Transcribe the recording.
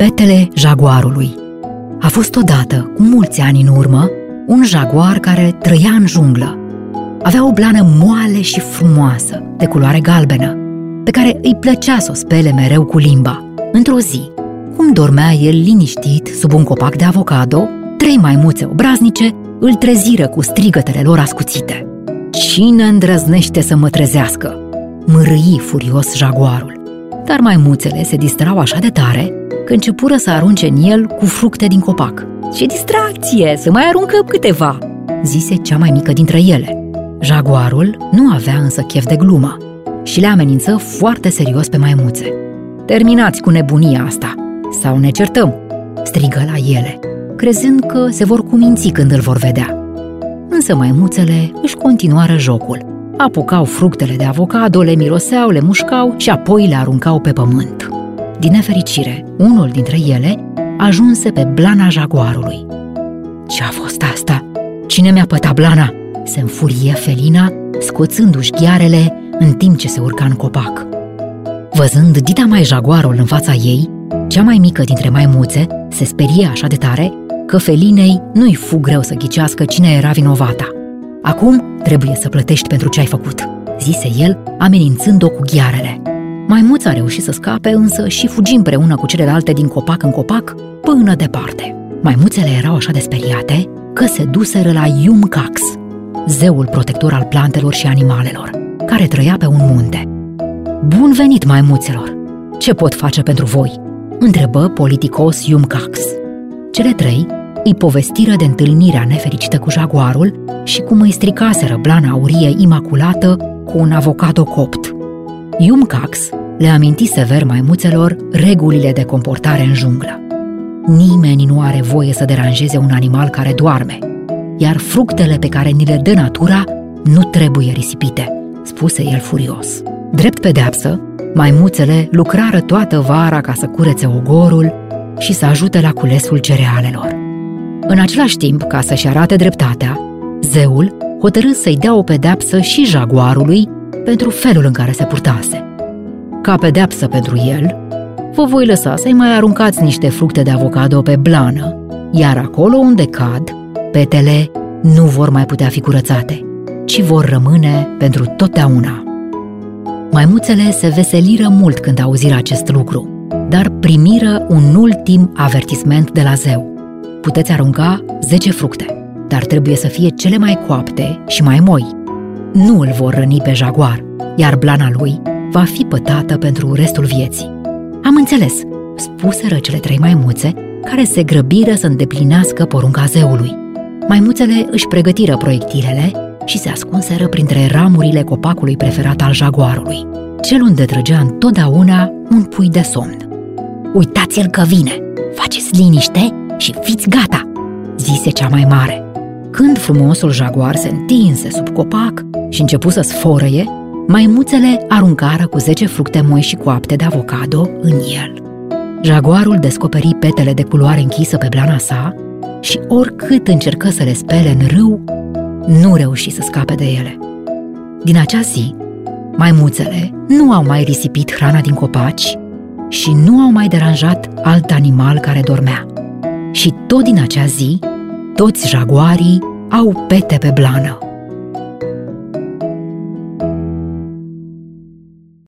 Petele jaguarului A fost odată, cu mulți ani în urmă, un jaguar care trăia în junglă. Avea o blană moale și frumoasă, de culoare galbenă, pe care îi plăcea să o spele mereu cu limba. Într-o zi, cum dormea el liniștit sub un copac de avocado, trei maimuțe obraznice îl treziră cu strigătele lor ascuțite. Cine îndrăznește să mă trezească? Mărâi furios jaguarul. Dar maimuțele se distrau așa de tare că începură să arunce în el cu fructe din copac. Ce distracție! Să mai aruncăm câteva!" zise cea mai mică dintre ele. Jaguarul nu avea însă chef de glumă și le amenință foarte serios pe maimuțe. Terminați cu nebunia asta sau ne certăm!" strigă la ele, crezând că se vor cuminți când îl vor vedea. Însă maimuțele își continuară jocul. Apucau fructele de avocado, le miroseau, le mușcau și apoi le aruncau pe pământ. Din nefericire, unul dintre ele ajunse pe blana jaguarului. Ce a fost asta? Cine mi-a pătat blana? Se înfurie felina, scoțându-și ghiarele în timp ce se urca în copac. Văzând dita mai jaguarul în fața ei, cea mai mică dintre maimuțe se sperie așa de tare că felinei nu-i fu greu să ghicească cine era vinovata. Acum trebuie să plătești pentru ce ai făcut, zise el, amenințând-o cu ghiarele. Maimuța a reușit să scape, însă și fugi împreună cu celelalte din copac în copac până departe. Maimuțele erau așa de speriate că se duseră la Yumcax, zeul protector al plantelor și animalelor, care trăia pe un munte. Bun venit, maimuțelor! Ce pot face pentru voi?" întrebă politicos Yumcax. Cele trei îi povestiră de întâlnirea nefericită cu jaguarul și cum îi stricaseră blana aurie imaculată cu un avocado copt. Yumcax le aminti sever maimuțelor regulile de comportare în junglă. Nimeni nu are voie să deranjeze un animal care doarme, iar fructele pe care ni le dă natura nu trebuie risipite, spuse el furios. Drept pedeapsă, maimuțele lucrară toată vara ca să curețe ogorul și să ajute la culesul cerealelor. În același timp, ca să-și arate dreptatea, zeul hotărâ să-i dea o pedeapsă și jaguarului pentru felul în care se purtase. Ca pedeapsă pentru el, vă voi lăsa să-i mai aruncați niște fructe de avocado pe blană, iar acolo unde cad, petele nu vor mai putea fi curățate, ci vor rămâne pentru totdeauna. Maimuțele se veseliră mult când auziră acest lucru, dar primiră un ultim avertisment de la zeu. Puteți arunca 10 fructe, dar trebuie să fie cele mai coapte și mai moi. Nu îl vor răni pe jaguar, iar blana lui va fi pătată pentru restul vieții. Am înțeles, spuseră cele trei maimuțe, care se grăbiră să îndeplinească porunca zeului. Maimuțele își pregătiră proiectilele și se ascunseră printre ramurile copacului preferat al jaguarului, cel unde trăgea întotdeauna un pui de somn. Uitați-l că vine! Faceți liniște și fiți gata!" zise cea mai mare. Când frumosul jaguar se întinse sub copac și începu să sforăie, maimuțele aruncară cu zece fructe moi și coapte de avocado în el. Jaguarul descoperi petele de culoare închisă pe blana sa și oricât încercă să le spele în râu, nu reuși să scape de ele. Din acea zi, maimuțele nu au mai risipit hrana din copaci și nu au mai deranjat alt animal care dormea. Și tot din acea zi, toți jaguarii au pete pe blană.